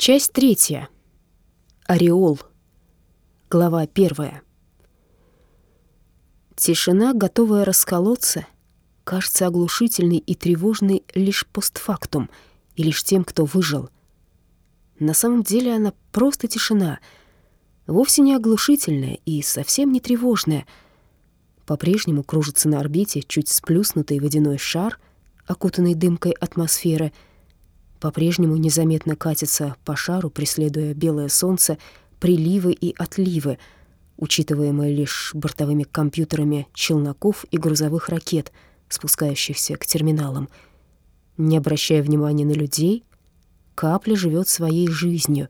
Часть третья. Ореол. Глава первая. Тишина, готовая расколоться, кажется оглушительной и тревожной лишь постфактум и лишь тем, кто выжил. На самом деле она просто тишина, вовсе не оглушительная и совсем не тревожная. По-прежнему кружится на орбите чуть сплюснутый водяной шар, окутанный дымкой атмосферы — по-прежнему незаметно катится по шару, преследуя белое солнце, приливы и отливы, учитываемые лишь бортовыми компьютерами челноков и грузовых ракет, спускающихся к терминалам. Не обращая внимания на людей, капля живет своей жизнью,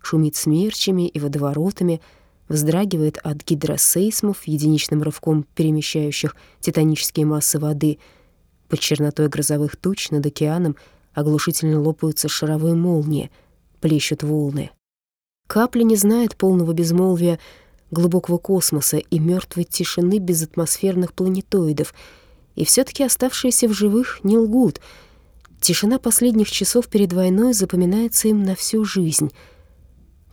шумит смерчами и водоворотами, вздрагивает от гидросейсмов, единичным рывком перемещающих титанические массы воды. Под чернотой грозовых туч над океаном — оглушительно лопаются шаровые молнии, плещут волны. Капля не знает полного безмолвия глубокого космоса и мертвой тишины безатмосферных планетоидов, и все таки оставшиеся в живых не лгут. Тишина последних часов перед войной запоминается им на всю жизнь.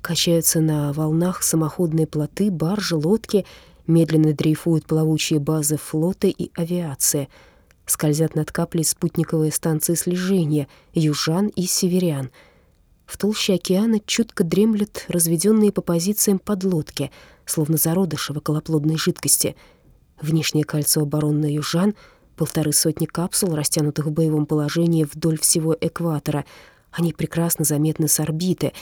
Качаются на волнах самоходные плоты, баржи, лодки, медленно дрейфуют плавучие базы флота и авиация — Скользят над каплей спутниковые станции слежения южан и северян. В толще океана чутко дремлют разведенные по позициям подлодки, словно зародыши в околоплодной жидкости. Внешнее кольцо обороны южан — полторы сотни капсул, растянутых в боевом положении вдоль всего экватора. Они прекрасно заметны с орбиты.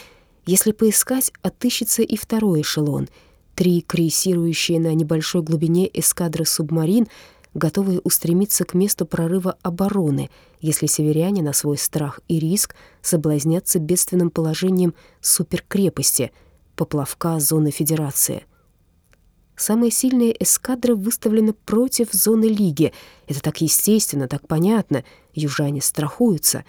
Если поискать, отыщется и второй эшелон — три крейсирующие на небольшой глубине эскадры субмарин — готовые устремиться к месту прорыва обороны, если северяне на свой страх и риск соблазнятся бедственным положением суперкрепости, поплавка зоны Федерации. Самые сильные эскадры выставлены против зоны Лиги. Это так естественно, так понятно. Южане страхуются.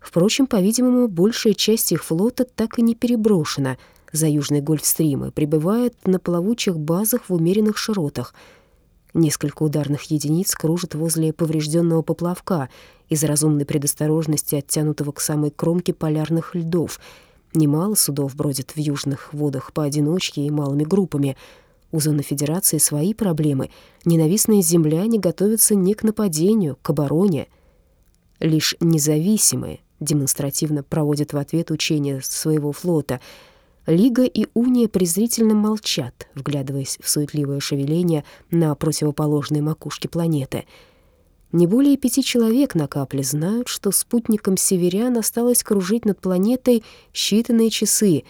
Впрочем, по-видимому, большая часть их флота так и не переброшена за Южный Гольфстрим и пребывает на плавучих базах в умеренных широтах — Несколько ударных единиц кружат возле поврежденного поплавка из разумной предосторожности, оттянутого к самой кромке полярных льдов. Немало судов бродят в южных водах поодиночке и малыми группами. У зоны Федерации свои проблемы. Ненавистные земляне готовятся не к нападению, к обороне. Лишь независимые демонстративно проводят в ответ учения своего флота — Лига и Уния презрительно молчат, вглядываясь в суетливое шевеление на противоположной макушке планеты. Не более пяти человек на капле знают, что спутникам северян осталось кружить над планетой считанные часы.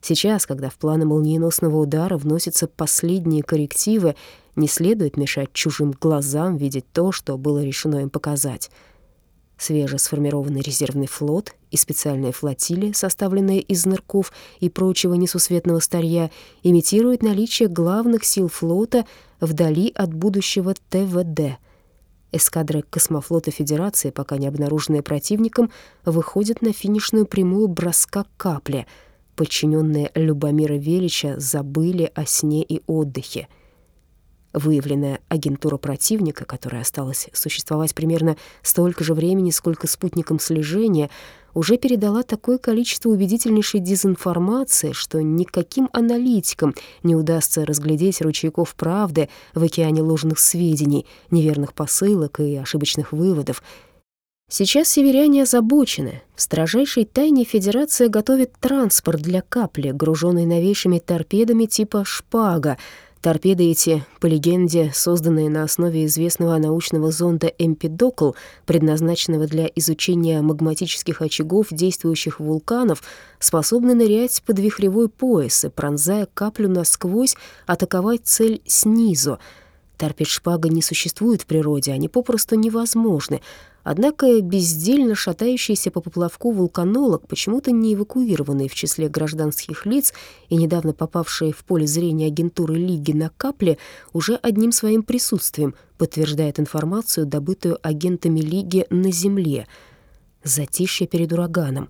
Сейчас, когда в планы молниеносного удара вносятся последние коррективы, не следует мешать чужим глазам видеть то, что было решено им показать — свежесформированный резервный флот и специальная флотилия, составленная из нырков и прочего несусветного старья, имитируют наличие главных сил флота вдали от будущего ТВД. Эскадры космофлота Федерации, пока не обнаруженные противником, выходят на финишную прямую броска капли. Подчиненные Любомира Велича забыли о сне и отдыхе — Выявленная агентура противника, которая осталась существовать примерно столько же времени, сколько спутником слежения, уже передала такое количество убедительнейшей дезинформации, что никаким аналитикам не удастся разглядеть ручейков правды в океане ложных сведений, неверных посылок и ошибочных выводов. Сейчас северяне озабочены. В строжайшей тайне Федерация готовит транспорт для капли, груженный новейшими торпедами типа «Шпага», Торпеды эти, по легенде, созданные на основе известного научного зонда «Эмпидокл», предназначенного для изучения магматических очагов действующих вулканов, способны нырять под вихревой пояс и, пронзая каплю насквозь, атаковать цель снизу. Торпед шпага не существует в природе, они попросту невозможны, Однако бездельно шатающийся по поплавку вулканолог, почему-то не эвакуированный в числе гражданских лиц и недавно попавший в поле зрения агентуры Лиги на капле, уже одним своим присутствием подтверждает информацию, добытую агентами Лиги на Земле. Затишье перед ураганом.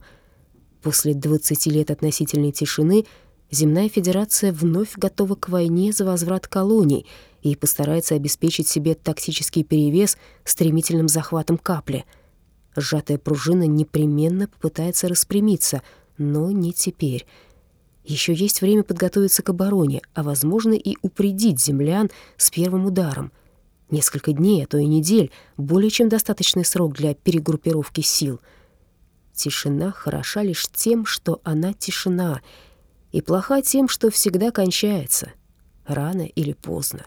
После 20 лет относительной тишины Земная Федерация вновь готова к войне за возврат колоний — и постарается обеспечить себе тактический перевес стремительным захватом капли. Сжатая пружина непременно попытается распрямиться, Но не теперь. Еще есть время подготовиться к обороне, а, возможно, и упредить землян с первым ударом. Несколько дней, а то и недель — более чем достаточный срок для перегруппировки сил. Тишина хороша лишь тем, что она тишина, и плоха тем, что всегда кончается, рано или поздно.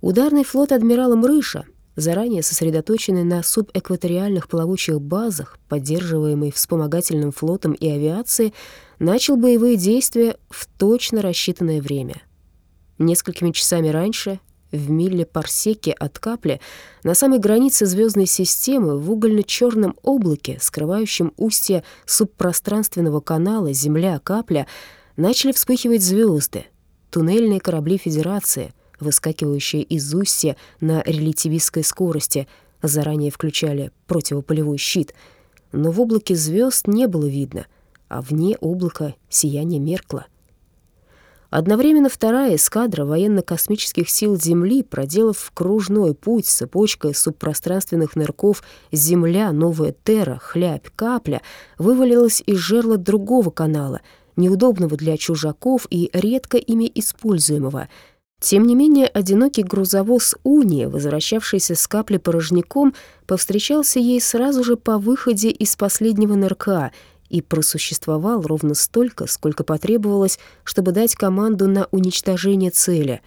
Ударный флот адмирала Мрыша, заранее сосредоточенный на субэкваториальных плавучих базах, поддерживаемый вспомогательным флотом и авиацией, начал боевые действия в точно рассчитанное время. Несколькими часами раньше в милле-парсеке от капли на самой границе звездной системы в угольно-черном облаке, скрывающем устье субпространственного канала Земля-Капля, начали вспыхивать звезды, туннельные корабли Федерации, выскакивающие из устья на релятивистской скорости, заранее включали противополевой щит. Но в облаке звезд не было видно, а вне облака сияние меркло. Одновременно вторая эскадра военно-космических сил Земли, проделав кружной путь с цепочкой субпространственных нырков «Земля», «Новая Терра», «Хлябь», «Капля», вывалилась из жерла другого канала, неудобного для чужаков и редко ими используемого. Тем не менее, одинокий грузовоз «Уния», возвращавшийся с капли порожняком, повстречался ей сразу же по выходе из последнего нырка — и просуществовал ровно столько, сколько потребовалось, чтобы дать команду на уничтожение цели.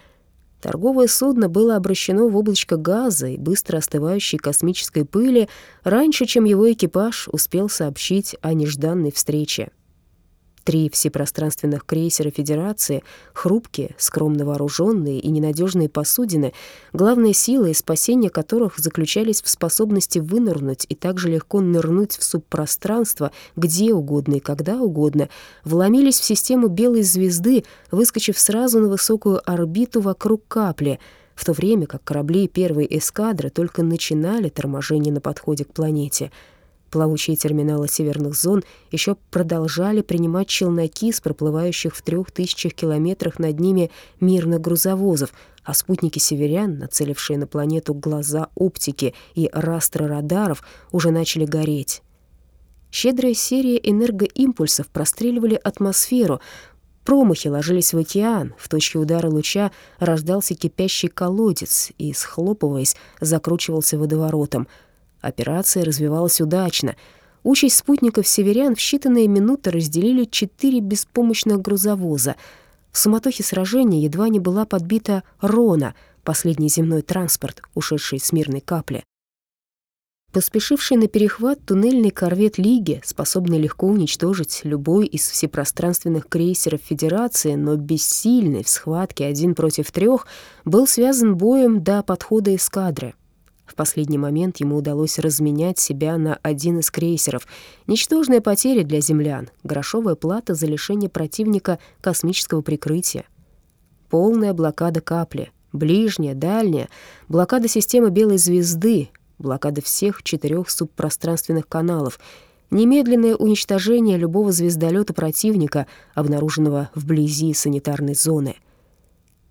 Торговое судно было обращено в облачко газа и быстро остывающей космической пыли раньше, чем его экипаж успел сообщить о нежданной встрече. Три всепространственных крейсера Федерации, хрупкие, скромно вооруженные и ненадежные посудины, главные силы и спасения которых заключались в способности вынырнуть и также легко нырнуть в субпространство где угодно и когда угодно, вломились в систему белой звезды, выскочив сразу на высокую орбиту вокруг капли, в то время как корабли первой эскадры только начинали торможение на подходе к планете — Плавучие терминалы северных зон еще продолжали принимать челноки с проплывающих в трех тысячах километрах над ними мирных грузовозов, а спутники северян, нацелившие на планету глаза оптики и растры радаров, уже начали гореть. Щедрая серия энергоимпульсов простреливали атмосферу, Промахи ложились в океан, в точке удара луча рождался кипящий колодец и, схлопываясь, закручивался водоворотом — Операция развивалась удачно. Участь спутников северян в считанные минуты разделили четыре беспомощных грузовоза. В суматохе сражения едва не была подбита «Рона», последний земной транспорт, ушедший с мирной капли. Поспешивший на перехват туннельный корвет Лиги, способный легко уничтожить любой из всепространственных крейсеров Федерации, но бессильный в схватке один против трех, был связан боем до подхода эскадры. В последний момент ему удалось разменять себя на один из крейсеров. Ничтожная потеря для землян, грошовая плата за лишение противника космического прикрытия. Полная блокада капли, ближняя, дальняя, блокада системы Белой звезды, блокада всех четырех субпространственных каналов, немедленное уничтожение любого звездолета противника, обнаруженного вблизи санитарной зоны.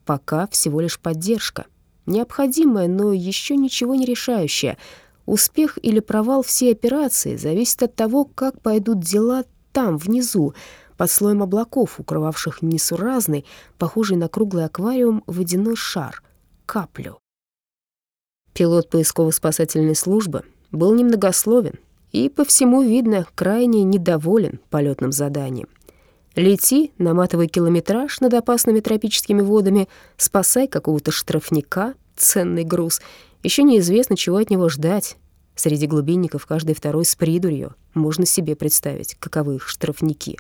Пока всего лишь поддержка. Необходимое, но еще ничего не решающее. Успех или провал всей операции зависит от того, как пойдут дела там, внизу, под слоем облаков, укрывавших несуразный, похожий на круглый аквариум, водяной шар — каплю. Пилот поисково-спасательной службы был немногословен и, по всему видно, крайне недоволен полетным заданием. Лети, наматывай километраж над опасными тропическими водами, спасай какого-то штрафника, ценный груз. Еще неизвестно, чего от него ждать. Среди глубинников каждый второй с придурью. Можно себе представить, каковы их штрафники.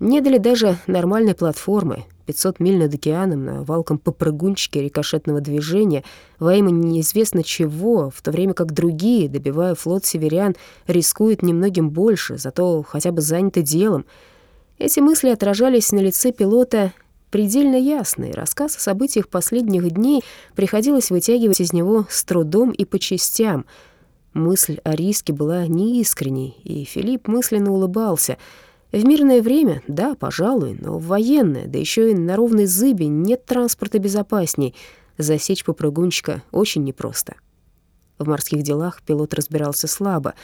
Не дали даже нормальной платформы, 500 миль над океаном на валком попрыгунчике рикошетного движения во имя неизвестно чего, в то время как другие, добивая флот северян, рискуют немногим больше, зато хотя бы заняты делом — эти мысли отражались на лице пилота предельно ясно, рассказ о событиях последних дней приходилось вытягивать из него с трудом и по частям. Мысль о риске была неискренней, и Филипп мысленно улыбался. В мирное время, да, пожалуй, но в военное, да еще и на ровной зыбе нет транспорта безопасней. Засечь попрыгунчика очень непросто. В морских делах пилот разбирался слабо.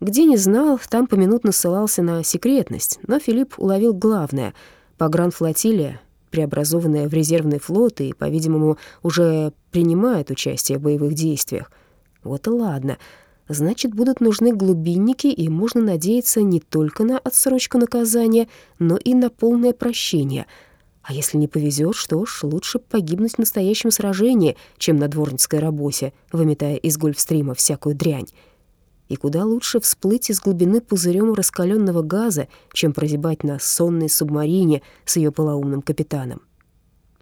Где не знал, там поминутно ссылался на секретность, но Филипп уловил главное. Погранфлотилия, преобразованная в резервный флот и, по-видимому, уже принимает участие в боевых действиях. Вот и ладно. Значит, будут нужны глубинники, и можно надеяться не только на отсрочку наказания, но и на полное прощение. А если не повезет, что ж, лучше погибнуть в настоящем сражении, чем на дворницкой работе, выметая из гольфстрима всякую дрянь. И куда лучше всплыть из глубины пузырем раскаленного газа, чем прозябать на сонной субмарине с ее полоумным капитаном.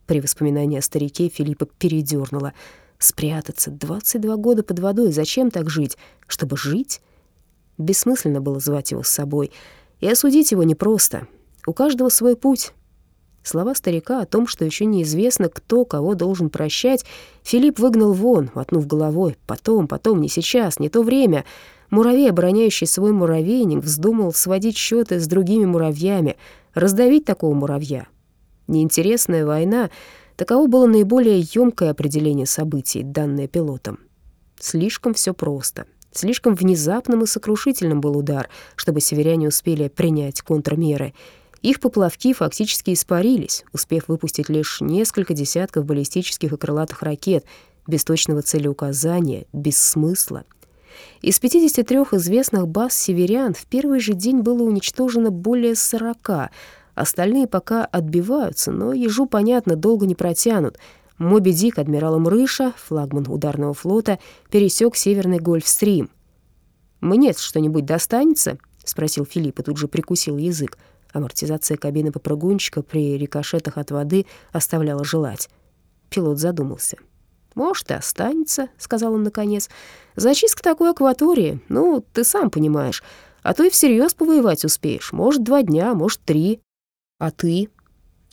При воспоминании о старике Филиппа передернуло. Спрятаться 22 года под водой, зачем так жить? Чтобы жить? Бессмысленно было звать его с собой. И осудить его непросто. У каждого свой путь. Слова старика о том, что еще неизвестно, кто кого должен прощать, Филипп выгнал вон, мотнув головой. Потом, потом, не сейчас, не то время. Муравей, обороняющий свой муравейник, вздумал сводить счеты с другими муравьями, раздавить такого муравья. Неинтересная война — таково было наиболее ёмкое определение событий, данное пилотом. Слишком все просто. Слишком внезапным и сокрушительным был удар, чтобы северяне успели принять контрмеры — их поплавки фактически испарились, успев выпустить лишь несколько десятков баллистических и крылатых ракет, без точного целеуказания, без смысла. Из 53 известных баз северян в первый же день было уничтожено более 40, остальные пока отбиваются, но ежу, понятно, долго не протянут. Моби Дик адмирала Мрыша, флагман ударного флота, пересек Северный Гольфстрим. «Мне что-нибудь достанется?» — спросил Филипп и тут же прикусил язык. Амортизация кабины попрыгунчика при рикошетах от воды оставляла желать. Пилот задумался. «Может, и останется», — сказал он наконец. «Зачистка такой акватории, ну, ты сам понимаешь. А то и всерьез повоевать успеешь. Может, два дня, может, три. А ты?»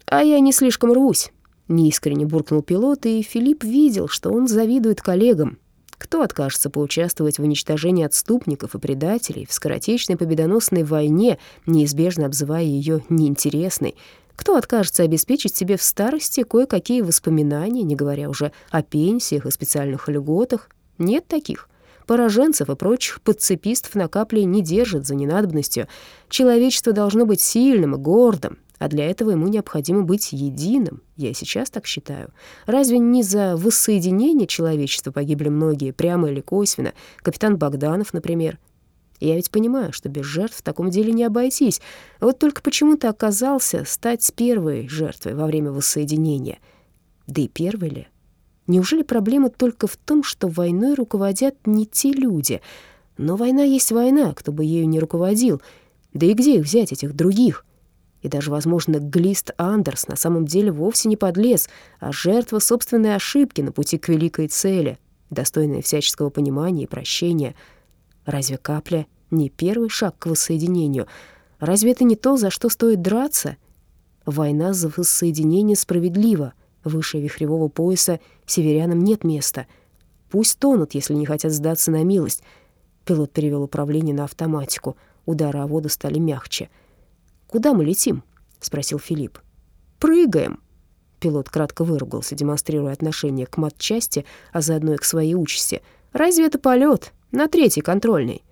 «А я не слишком рвусь», — неискренне буркнул пилот, и Филипп видел, что он завидует коллегам. Кто откажется поучаствовать в уничтожении отступников и предателей в скоротечной победоносной войне, неизбежно обзывая ее неинтересной? Кто откажется обеспечить себе в старости кое-какие воспоминания, не говоря уже о пенсиях и специальных льготах? Нет таких. Пораженцев и прочих подцепистов на капле не держат за ненадобностью. Человечество должно быть сильным и гордым, а для этого ему необходимо быть единым. Я сейчас так считаю. Разве не за воссоединение человечества погибли многие, прямо или косвенно? Капитан Богданов, например. Я ведь понимаю, что без жертв в таком деле не обойтись. Вот только почему-то оказался стать первой жертвой во время воссоединения. Да и первой ли? Неужели проблема только в том, что войной руководят не те люди? Но война есть война, кто бы ею не руководил. Да и где их взять, этих других? И даже, возможно, Глист Андерс на самом деле вовсе не подлез, а жертва собственной ошибки на пути к великой цели, достойная всяческого понимания и прощения. Разве капля не первый шаг к воссоединению? Разве это не то, за что стоит драться? Война за воссоединение справедлива. Выше вихревого пояса северянам нет места. Пусть тонут, если не хотят сдаться на милость. Пилот перевел управление на автоматику. Удары о воду стали мягче — «Куда мы летим?» — спросил Филипп. «Прыгаем!» Пилот кратко выругался, демонстрируя отношение к матчасти, а заодно и к своей участи. «Разве это полет? На третий контрольный».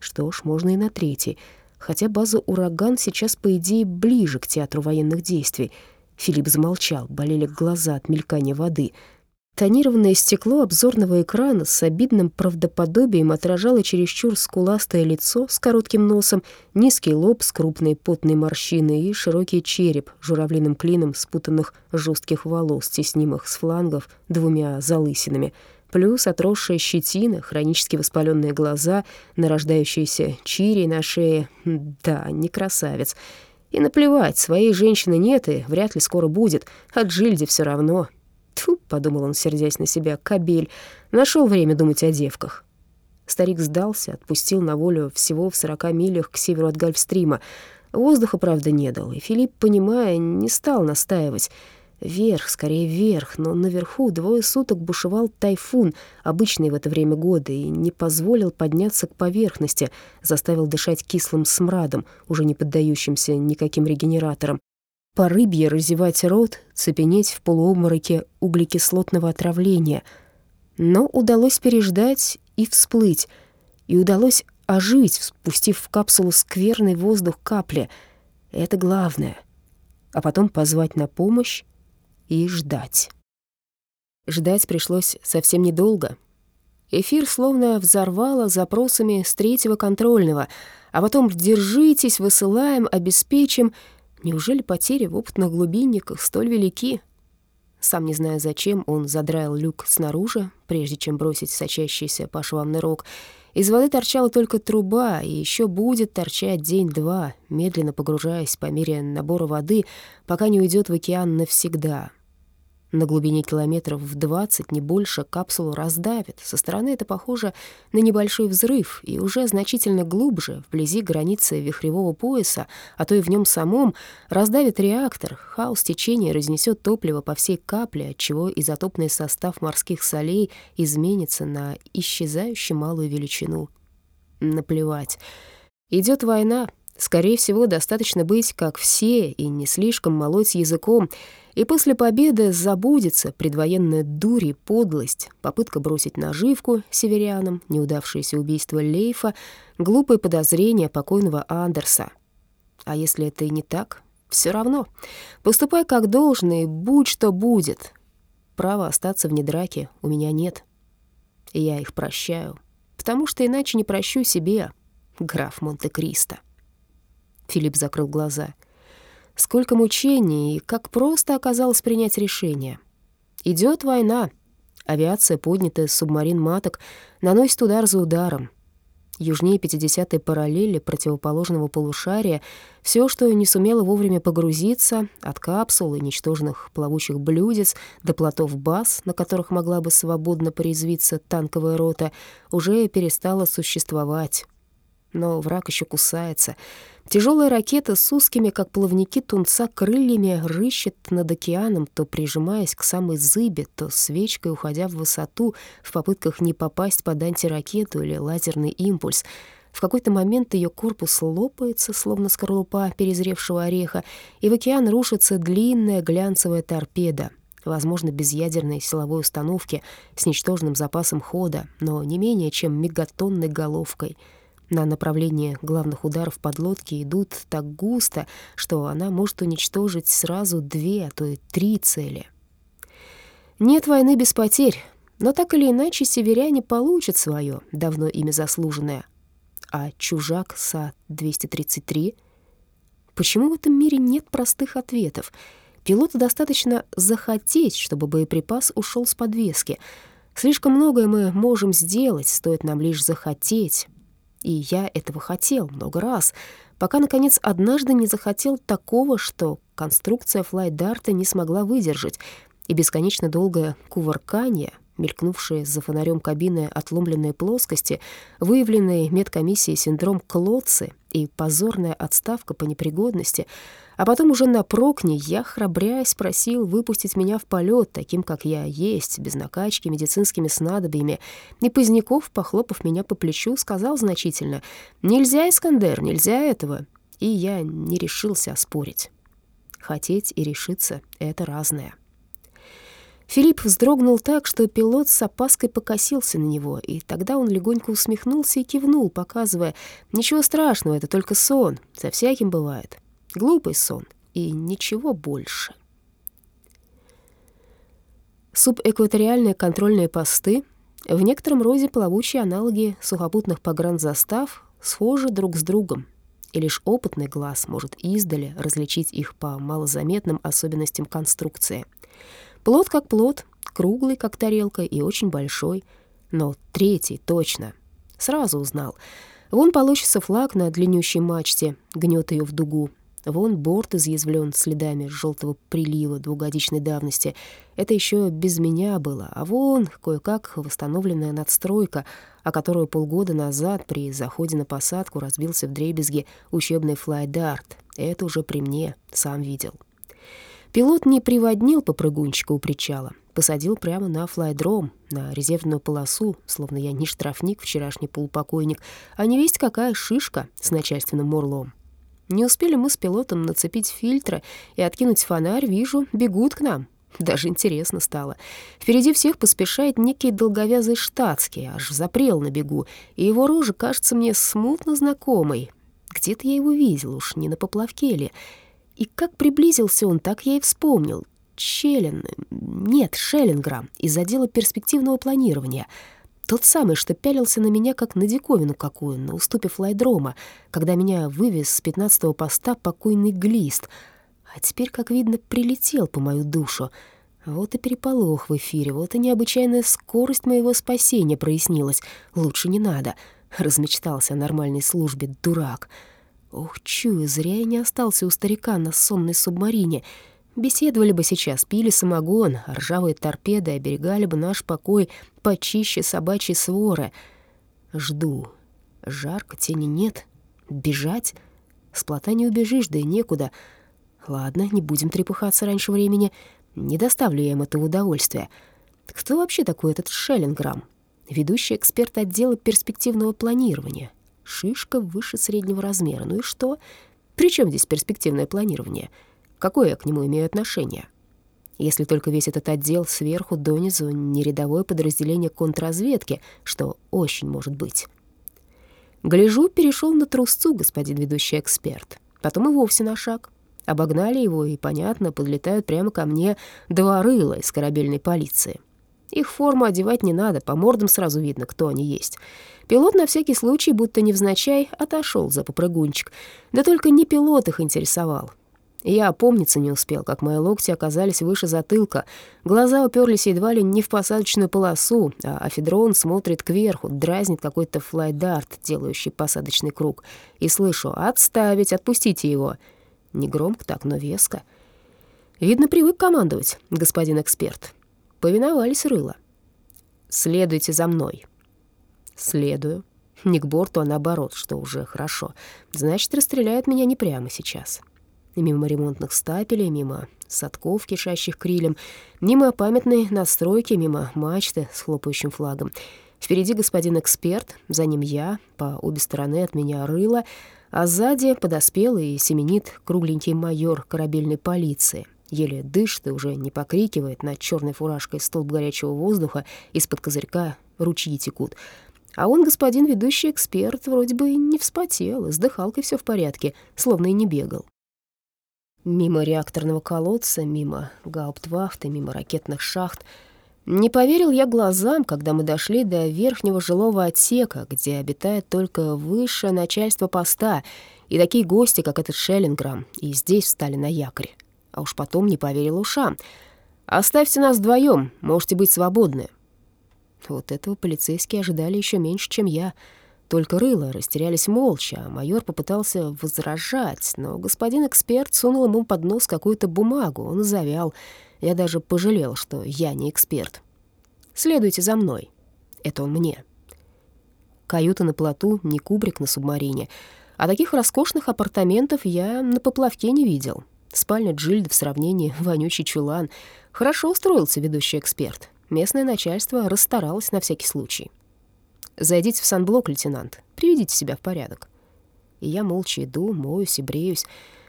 Что ж, можно и на третий. Хотя база «Ураган» сейчас, по идее, ближе к театру военных действий. Филипп замолчал, болели глаза от мелькания воды — Тонированное стекло обзорного экрана с обидным правдоподобием отражало чересчур скуластое лицо с коротким носом, низкий лоб с крупной потной морщиной и широкий череп журавлиным клином спутанных жестких волос, теснимых с флангов двумя залысинами, плюс отросшая щетина, хронически воспаленные глаза, нарождающиеся чири на шее. Да, не красавец. И наплевать, своей женщины нет и вряд ли скоро будет, от Джильди все равно, Тьфу, подумал он, сердясь на себя, кабель. Нашел время думать о девках. Старик сдался, отпустил на волю всего в сорока милях к северу от Гольфстрима. Воздуха, правда, не дал, и Филипп, понимая, не стал настаивать. Вверх, скорее вверх, но наверху двое суток бушевал тайфун, обычный в это время года, и не позволил подняться к поверхности, заставил дышать кислым смрадом, уже не поддающимся никаким регенераторам по рыбье разевать рот, цепенеть в полуобмороке углекислотного отравления. Но удалось переждать и всплыть, и удалось ожить, спустив в капсулу скверный воздух капли. Это главное. А потом позвать на помощь и ждать. Ждать пришлось совсем недолго. Эфир словно взорвало запросами с третьего контрольного, а потом «держитесь, высылаем, обеспечим». Неужели потери в опытных глубинниках столь велики? Сам не зная зачем, он задраил люк снаружи, прежде чем бросить сочащийся по швам нырок. Из воды торчала только труба, и еще будет торчать день-два, медленно погружаясь по мере набора воды, пока не уйдет в океан навсегда. На глубине километров в 20, не больше, капсулу раздавит. Со стороны это похоже на небольшой взрыв, и уже значительно глубже, вблизи границы вихревого пояса, а то и в нем самом, раздавит реактор. Хаос течения разнесет топливо по всей капле, отчего изотопный состав морских солей изменится на исчезающе малую величину. Наплевать. Идет война. Скорее всего, достаточно быть как все и не слишком молоть языком — и после победы забудется предвоенная дурь и подлость, попытка бросить наживку северянам, неудавшееся убийство Лейфа, глупые подозрения покойного Андерса. А если это и не так, все равно. Поступай как должно и будь что будет. Права остаться вне драки у меня нет. Я их прощаю, потому что иначе не прощу себе, граф Монте-Кристо. Филипп закрыл глаза — Сколько мучений и как просто оказалось принять решение. Идет война. Авиация, поднятая с субмарин маток, наносит удар за ударом. Южнее 50-й параллели противоположного полушария все, что не сумело вовремя погрузиться, от капсул и ничтожных плавучих блюдец до плотов баз, на которых могла бы свободно порезвиться танковая рота, уже перестало существовать. Но враг еще кусается — Тяжелая ракета с узкими, как плавники тунца, крыльями рыщет над океаном, то прижимаясь к самой зыбе, то свечкой уходя в высоту в попытках не попасть под антиракету или лазерный импульс. В какой-то момент ее корпус лопается, словно скорлупа перезревшего ореха, и в океан рушится длинная глянцевая торпеда, возможно, без ядерной силовой установки, с ничтожным запасом хода, но не менее чем мегатонной головкой — на направление главных ударов подлодки идут так густо, что она может уничтожить сразу две, а то и три цели. Нет войны без потерь, но так или иначе северяне получат свое, давно ими заслуженное. А чужак СА-233? Почему в этом мире нет простых ответов? Пилоту достаточно захотеть, чтобы боеприпас ушел с подвески. Слишком многое мы можем сделать, стоит нам лишь захотеть. И я этого хотел много раз, пока, наконец, однажды не захотел такого, что конструкция флайдарта не смогла выдержать, и бесконечно долгое кувыркание, мелькнувшее за фонарем кабины отломленные плоскости, выявленные медкомиссией синдром Клотцы и позорная отставка по непригодности — а потом уже на прокне я, храбрясь, просил выпустить меня в полет, таким, как я есть, без накачки медицинскими снадобьями. И Поздняков, похлопав меня по плечу, сказал значительно, «Нельзя, Искандер, нельзя этого». И я не решился оспорить. Хотеть и решиться — это разное. Филипп вздрогнул так, что пилот с опаской покосился на него, и тогда он легонько усмехнулся и кивнул, показывая, «Ничего страшного, это только сон, со всяким бывает». Глупый сон и ничего больше. Субэкваториальные контрольные посты в некотором роде плавучие аналоги сухопутных погранзастав схожи друг с другом, и лишь опытный глаз может издали различить их по малозаметным особенностям конструкции. Плод как плод, круглый как тарелка и очень большой, но третий точно. Сразу узнал. Вон получится флаг на длиннющей мачте, гнет ее в дугу, Вон борт изъязвлен следами желтого прилива двухгодичной давности. Это еще без меня было. А вон кое-как восстановленная надстройка, о которой полгода назад при заходе на посадку разбился в дребезге учебный флайдарт. Это уже при мне, сам видел. Пилот не приводнил попрыгунчика у причала, посадил прямо на флайдром, на резервную полосу, словно я не штрафник, вчерашний полупокойник, а не весть какая шишка с начальственным мурлом. Не успели мы с пилотом нацепить фильтры и откинуть фонарь, вижу, бегут к нам. Даже интересно стало. Впереди всех поспешает некий долговязый штатский, аж запрел на бегу, и его рожа кажется мне смутно знакомой. Где-то я его видел, уж не на поплавке ли. И как приблизился он, так я и вспомнил. Челлен... Нет, Шеллинграм из отдела перспективного планирования. Тот самый, что пялился на меня, как на диковину какую, на уступе флайдрома, когда меня вывез с пятнадцатого поста покойный глист — а теперь, как видно, прилетел по мою душу. Вот и переполох в эфире, вот и необычайная скорость моего спасения прояснилась. Лучше не надо. Размечтался о нормальной службе, дурак. Ох, чую, зря я не остался у старика на сонной субмарине. Беседовали бы сейчас, пили самогон, ржавые торпеды оберегали бы наш покой почище собачьей своры. Жду. Жарко, тени нет. Бежать? С плота не убежишь, да и некуда — Ладно, не будем трепыхаться раньше времени. Не доставлю я им этого удовольствия. Кто вообще такой этот Шеллинграм? Ведущий эксперт отдела перспективного планирования. Шишка выше среднего размера. Ну и что? При чем здесь перспективное планирование? Какое я к нему имею отношение? Если только весь этот отдел сверху донизу не рядовое подразделение контрразведки, что очень может быть. Гляжу, перешел на трусцу господин ведущий эксперт. Потом и вовсе на шаг. Обогнали его и, понятно, подлетают прямо ко мне два рыла из корабельной полиции. Их форму одевать не надо, по мордам сразу видно, кто они есть. Пилот на всякий случай, будто невзначай, отошел за попрыгунчик. Да только не пилот их интересовал. Я опомниться не успел, как мои локти оказались выше затылка. Глаза уперлись едва ли не в посадочную полосу, а афедрон смотрит кверху, дразнит какой-то флайдарт, делающий посадочный круг. И слышу «Отставить, отпустите его!» Не громко так, но веско. Видно, привык командовать, господин эксперт. Повиновались рыло. «Следуйте за мной». «Следую». Не к борту, а наоборот, что уже хорошо. Значит, расстреляют меня не прямо сейчас. Мимо ремонтных стапелей, мимо садков, кишащих крилем, мимо памятной настройки, мимо мачты с хлопающим флагом. Впереди господин эксперт, за ним я, по обе стороны от меня рыло, а сзади подоспел и семенит кругленький майор корабельной полиции. Еле дышит и уже не покрикивает, над черной фуражкой столб горячего воздуха, из-под козырька ручьи текут. А он, господин ведущий эксперт, вроде бы и не вспотел, и с дыхалкой все в порядке, словно и не бегал. Мимо реакторного колодца, мимо гауптвахты, мимо ракетных шахт — не поверил я глазам, когда мы дошли до верхнего жилого отсека, где обитает только высшее начальство поста, и такие гости, как этот Шеллинграм, и здесь встали на якорь. А уж потом не поверил ушам. «Оставьте нас вдвоем, можете быть свободны». Вот этого полицейские ожидали еще меньше, чем я. Только рыло растерялись молча, а майор попытался возражать, но господин эксперт сунул ему под нос какую-то бумагу, он завял — я даже пожалел, что я не эксперт. «Следуйте за мной». Это он мне. Каюта на плоту, не кубрик на субмарине. А таких роскошных апартаментов я на поплавке не видел. Спальня Джильда в сравнении вонючий чулан. Хорошо устроился ведущий эксперт. Местное начальство расстаралось на всякий случай. «Зайдите в санблок, лейтенант. Приведите себя в порядок». И я молча иду, моюсь и бреюсь.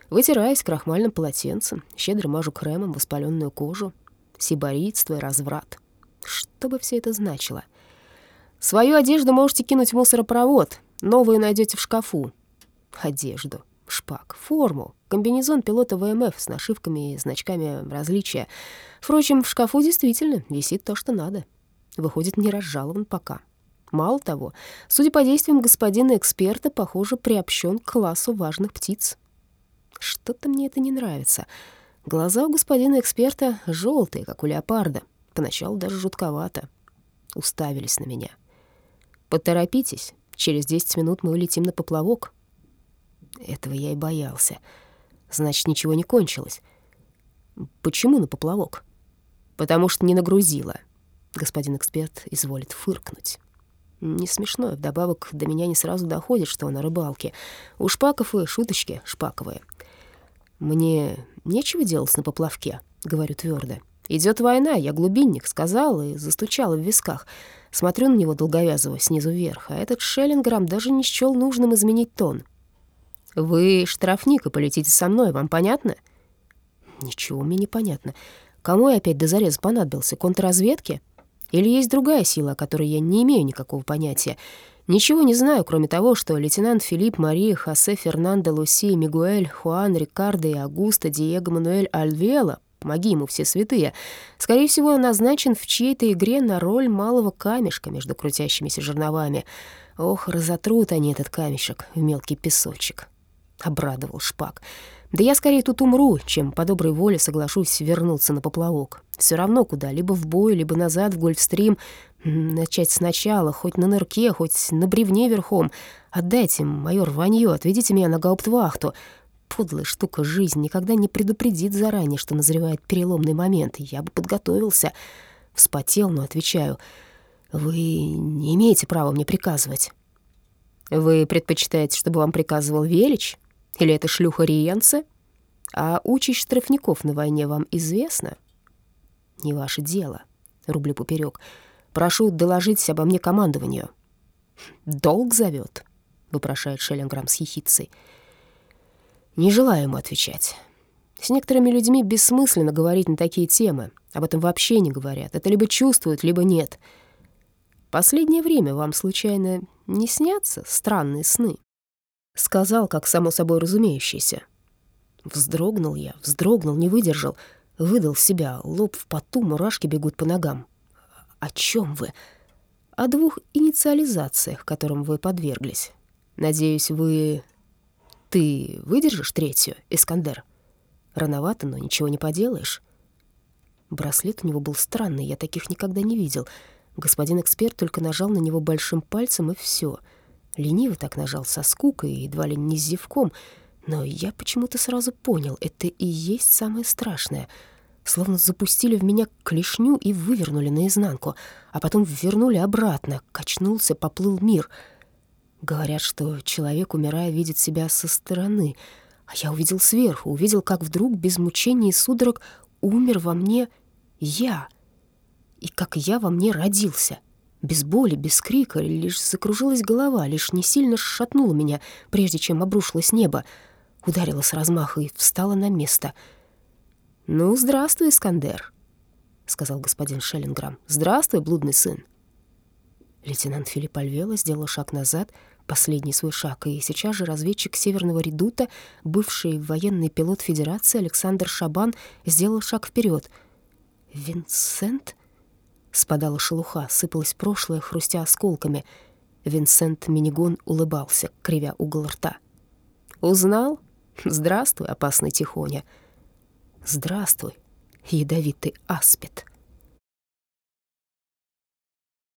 Вытираясь крахмальным полотенцем, щедро мажу кремом воспаленную кожу. Сиборитство и разврат. Что бы все это значило? Свою одежду можете кинуть в мусоропровод, новую найдете в шкафу. Одежду, шпак, форму, комбинезон пилота ВМФ с нашивками и значками различия. Впрочем, в шкафу действительно висит то, что надо. Выходит, не разжалован пока. Мало того, судя по действиям господина эксперта, похоже, приобщен к классу важных птиц. Что-то мне это не нравится. Глаза у господина эксперта желтые, как у леопарда. Поначалу даже жутковато. Уставились на меня. «Поторопитесь, через десять минут мы улетим на поплавок». Этого я и боялся. Значит, ничего не кончилось. Почему на поплавок? Потому что не нагрузила. Господин эксперт изволит фыркнуть. Не смешно, вдобавок до меня не сразу доходит, что на рыбалке. У шпаков и шуточки шпаковые — «Мне нечего делать на поплавке», — говорю твердо. Идет война, я глубинник, сказал и застучала в висках. Смотрю на него долговязого снизу вверх, а этот Шеллинграм даже не счел нужным изменить тон. «Вы штрафник и полетите со мной, вам понятно?» «Ничего мне не понятно. Кому я опять до зареза понадобился? Контрразведке? Или есть другая сила, о которой я не имею никакого понятия? Ничего не знаю, кроме того, что лейтенант Филипп, Мария, Хосе, Фернандо, Луси, Мигуэль, Хуан, Рикардо и Агуста, Диего, Мануэль, Альвела, помоги ему все святые, скорее всего, назначен в чьей-то игре на роль малого камешка между крутящимися жерновами. Ох, разотрут они этот камешек в мелкий песочек. Обрадовал Шпак. Да я скорее тут умру, чем по доброй воле соглашусь вернуться на поплавок. Все равно куда, либо в бой, либо назад в гольфстрим. Начать сначала, хоть на нырке, хоть на бревне верхом. Отдайте, майор Ваньё, отведите меня на гауптвахту. Подлая штука жизнь никогда не предупредит заранее, что назревает переломный момент. Я бы подготовился. Вспотел, но отвечаю. Вы не имеете права мне приказывать. Вы предпочитаете, чтобы вам приказывал Велич? Или это шлюха Риенце? А участь штрафников на войне вам известна? Не ваше дело, рублю поперек. Прошу доложить обо мне командованию. Долг зовет, вопрошает Шеллинграм с хихицей. Не желаю ему отвечать. С некоторыми людьми бессмысленно говорить на такие темы. Об этом вообще не говорят. Это либо чувствуют, либо нет. Последнее время вам, случайно, не снятся странные сны?» Сказал, как само собой разумеющийся. Вздрогнул я, вздрогнул, не выдержал, выдал себя, лоб в поту, мурашки бегут по ногам. «О чем вы?» «О двух инициализациях, которым вы подверглись. Надеюсь, вы... Ты выдержишь третью, Искандер?» «Рановато, но ничего не поделаешь». Браслет у него был странный, я таких никогда не видел — Господин эксперт только нажал на него большим пальцем, и все. Лениво так нажал со скукой, едва ли не с зевком. Но я почему-то сразу понял, это и есть самое страшное. Словно запустили в меня клешню и вывернули наизнанку, а потом вернули обратно. Качнулся, поплыл мир. Говорят, что человек, умирая, видит себя со стороны. А я увидел сверху, увидел, как вдруг без мучений и судорог умер во мне я — и как я во мне родился. Без боли, без крика, лишь закружилась голова, лишь не сильно шатнула меня, прежде чем обрушилось небо. Ударила с размаха и встала на место. «Ну, здравствуй, Искандер», — сказал господин Шеллинграм. «Здравствуй, блудный сын». Лейтенант Филипп Альвела сделал шаг назад, последний свой шаг, и сейчас же разведчик Северного Редута, бывший военный пилот Федерации Александр Шабан, сделал шаг вперед. «Винсент?» Спадала шелуха, сыпалось прошлое, хрустя осколками. Винсент Минигон улыбался, кривя угол рта. «Узнал? Здравствуй, опасный тихоня!» «Здравствуй, ядовитый аспид!»